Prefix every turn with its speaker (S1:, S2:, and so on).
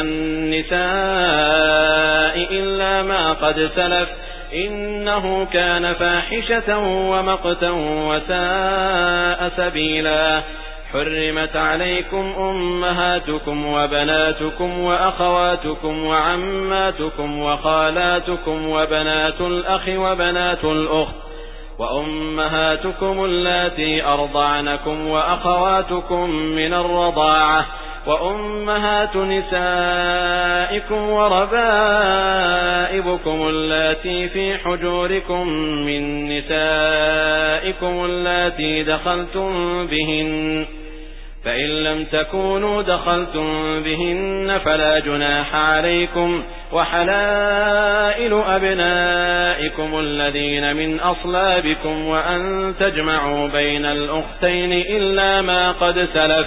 S1: النساء إلا ما قد سلف. إنه كان فاحشة ومقتا وساء سبيلا. حرمت عليكم أمهاتكم وبناتكم وأخواتكم وعماتكم وخالاتكم وبنات الأخ وبنات الأخت وأمهاتكم اللاتي أرضعنكم وأخواتكم من الرضاعة. وأمهات نسائكم وربائبكم اللاتي في حجوركم من نسائكم اللاتي دخلتم بهن فإن لم تكونوا دخلتم بهن فلا جناح عليكم وحلائل أبنائكم الذين من أصلابكم وأن تجمعوا بين الأختين إلا ما قد سلف